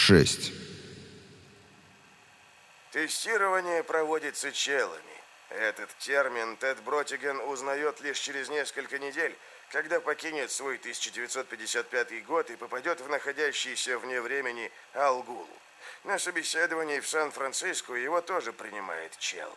6. Тестирование проводится челами. Этот термин Тед Бротиген узнает лишь через несколько недель, когда покинет свой 1955 год и попадет в находящийся вне времени Алгулу. На собеседовании в Сан-Франциско его тоже принимает чел.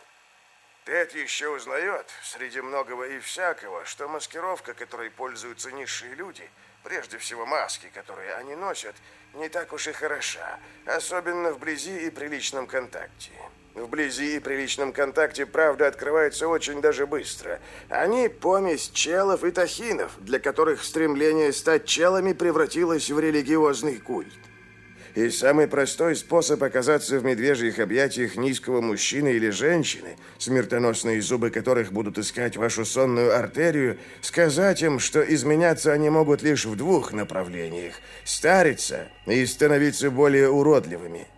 Тед еще узнает, среди многого и всякого, что маскировка, которой пользуются низшие люди, прежде всего маски, которые они носят, не так уж и хороша, особенно вблизи и при личном контакте. Вблизи и при личном контакте правда открывается очень даже быстро. Они помесь челов и тахинов, для которых стремление стать челами превратилось в религиозный культ. И самый простой способ оказаться в медвежьих объятиях низкого мужчины или женщины, смертоносные зубы которых будут искать вашу сонную артерию, сказать им, что изменяться они могут лишь в двух направлениях – стариться и становиться более уродливыми.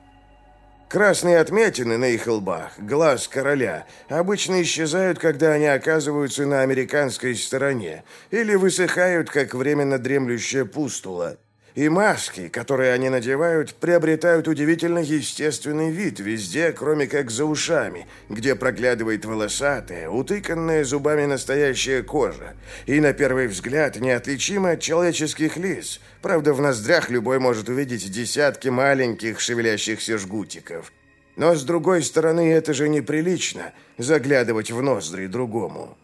Красные отметины на их лбах, глаз короля, обычно исчезают, когда они оказываются на американской стороне или высыхают, как временно дремлющая пустула – и маски, которые они надевают, приобретают удивительно естественный вид везде, кроме как за ушами, где проглядывает волосатая, утыканная зубами настоящая кожа, и на первый взгляд неотличима от человеческих лиц. Правда, в ноздрях любой может увидеть десятки маленьких шевелящихся жгутиков. Но, с другой стороны, это же неприлично – заглядывать в ноздри другому.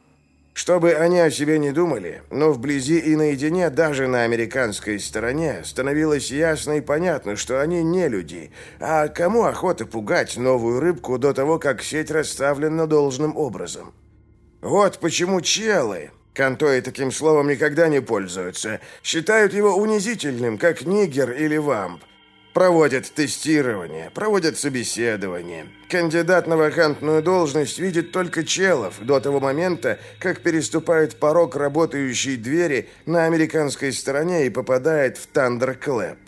Чтобы они о себе не думали, но вблизи и наедине, даже на американской стороне, становилось ясно и понятно, что они не люди. А кому охота пугать новую рыбку до того, как сеть расставлена должным образом? Вот почему челы, Контои таким словом никогда не пользуются. Считают его унизительным, как нигер или вамп. Проводят тестирование, проводят собеседование. Кандидат на вакантную должность видит только челов до того момента, как переступает порог работающей двери на американской стороне и попадает в Тандерклэп.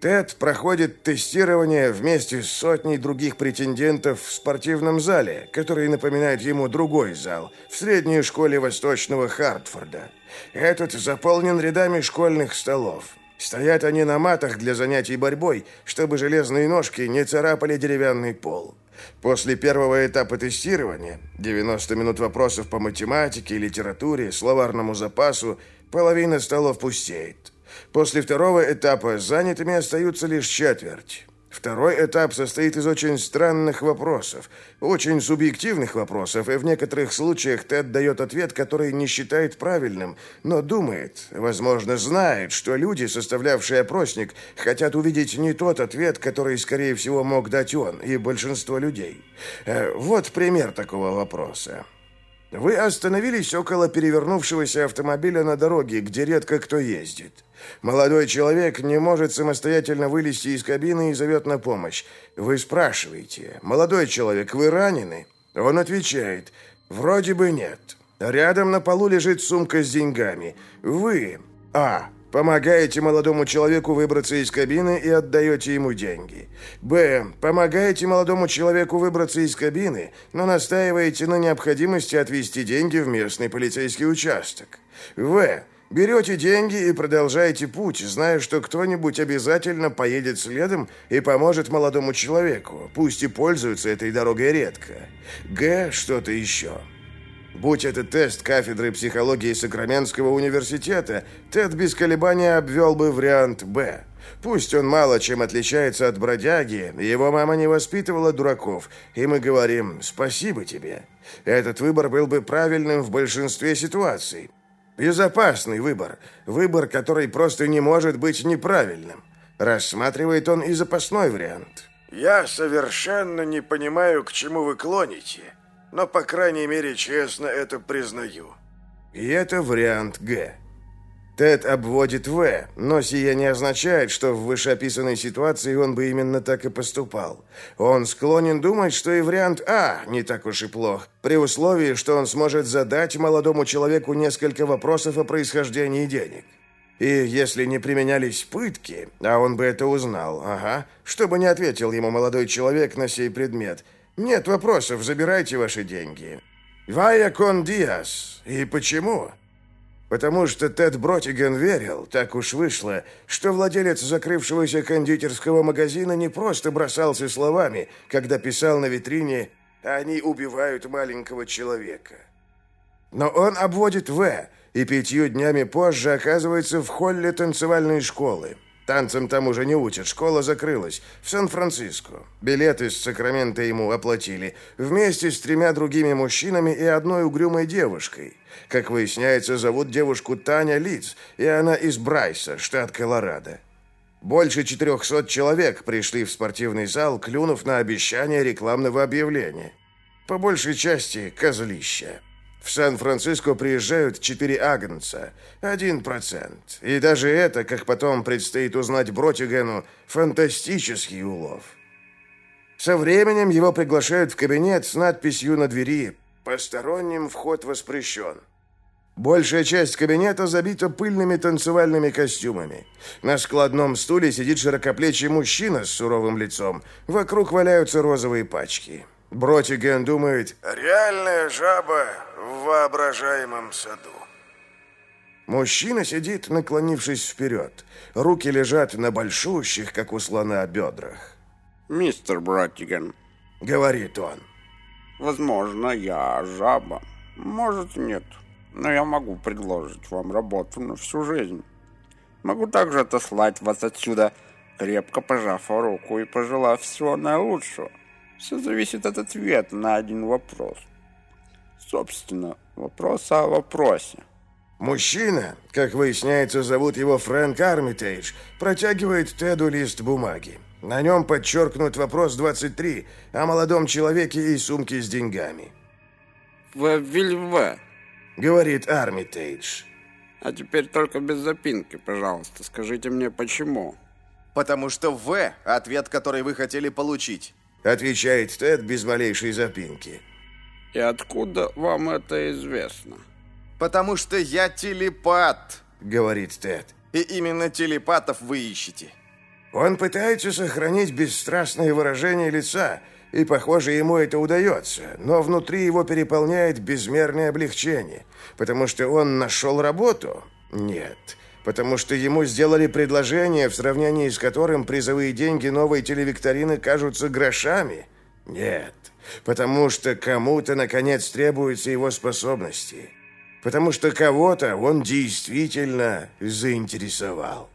Тед проходит тестирование вместе с сотней других претендентов в спортивном зале, который напоминает ему другой зал, в средней школе Восточного Хартфорда. Этот заполнен рядами школьных столов. Стоят они на матах для занятий борьбой, чтобы железные ножки не царапали деревянный пол. После первого этапа тестирования, 90 минут вопросов по математике, литературе, словарному запасу, половина столов пустеет. После второго этапа занятыми остаются лишь четверть. Второй этап состоит из очень странных вопросов, очень субъективных вопросов, и в некоторых случаях Тед дает ответ, который не считает правильным, но думает, возможно, знает, что люди, составлявшие опросник, хотят увидеть не тот ответ, который, скорее всего, мог дать он и большинство людей. Э, вот пример такого вопроса. Вы остановились около перевернувшегося автомобиля на дороге, где редко кто ездит. Молодой человек не может самостоятельно вылезти из кабины и зовет на помощь. Вы спрашиваете, молодой человек, вы ранены? Он отвечает, вроде бы нет. Рядом на полу лежит сумка с деньгами. Вы, а, Помогаете молодому человеку выбраться из кабины и отдаете ему деньги. Б. Помогаете молодому человеку выбраться из кабины, но настаиваете на необходимости отвезти деньги в местный полицейский участок. В. Берете деньги и продолжаете путь, зная, что кто-нибудь обязательно поедет следом и поможет молодому человеку, пусть и пользуется этой дорогой редко. Г. Что-то еще. Будь это тест кафедры психологии Сакраментского университета, Тед без колебания обвел бы вариант «Б». Пусть он мало чем отличается от бродяги, его мама не воспитывала дураков, и мы говорим «спасибо тебе». Этот выбор был бы правильным в большинстве ситуаций. Безопасный выбор. Выбор, который просто не может быть неправильным. Рассматривает он и запасной вариант. «Я совершенно не понимаю, к чему вы клоните», но, по крайней мере, честно это признаю. И это вариант Г. Тед обводит В, но сие не означает, что в вышеописанной ситуации он бы именно так и поступал. Он склонен думать, что и вариант А не так уж и плох, при условии, что он сможет задать молодому человеку несколько вопросов о происхождении денег. И если не применялись пытки, а он бы это узнал, ага, чтобы не ответил ему молодой человек на сей предмет – нет вопросов, забирайте ваши деньги. Вая кон диас. И почему? Потому что Тед Бротиган верил, так уж вышло, что владелец закрывшегося кондитерского магазина не просто бросался словами, когда писал на витрине «Они убивают маленького человека». Но он обводит «В», и пятью днями позже оказывается в холле танцевальной школы. Танцам там уже не учат, школа закрылась. В Сан-Франциско. Билеты из Сакрамента ему оплатили. Вместе с тремя другими мужчинами и одной угрюмой девушкой. Как выясняется, зовут девушку Таня Лиц, и она из Брайса, штат Колорадо. Больше 400 человек пришли в спортивный зал, клюнув на обещание рекламного объявления. По большей части козлища. В Сан-Франциско приезжают четыре агнца, один процент. И даже это, как потом предстоит узнать Бротигену, фантастический улов. Со временем его приглашают в кабинет с надписью на двери «Посторонним вход воспрещен». Большая часть кабинета забита пыльными танцевальными костюмами. На складном стуле сидит широкоплечий мужчина с суровым лицом. Вокруг валяются розовые пачки. Бротиген думает «Реальная жаба в воображаемом саду». Мужчина сидит, наклонившись вперед. Руки лежат на большущих, как у слона, бедрах. «Мистер Бротиген», — говорит он. «Возможно, я жаба. Может, нет. Но я могу предложить вам работу на всю жизнь. Могу также отослать вас отсюда, крепко пожав руку и пожелав всего наилучшего. Все зависит от ответа на один вопрос. Собственно, вопрос о вопросе. Мужчина, как выясняется, зовут его Фрэнк Армитейдж, протягивает Теду лист бумаги. На нем подчеркнут вопрос 23 о молодом человеке и сумке с деньгами. «В Вильве», — говорит Армитейдж. «А теперь только без запинки, пожалуйста. Скажите мне, почему?» «Потому что В — ответ, который вы хотели получить». Отвечает Тед без малейшей запинки. И откуда вам это известно? Потому что я телепат, говорит Тед. И именно телепатов вы ищете. Он пытается сохранить бесстрастное выражение лица, и, похоже, ему это удается, но внутри его переполняет безмерное облегчение, потому что он нашел работу? Нет потому что ему сделали предложение, в сравнении с которым призовые деньги новой телевикторины кажутся грошами? Нет, потому что кому-то, наконец, требуются его способности. Потому что кого-то он действительно заинтересовал.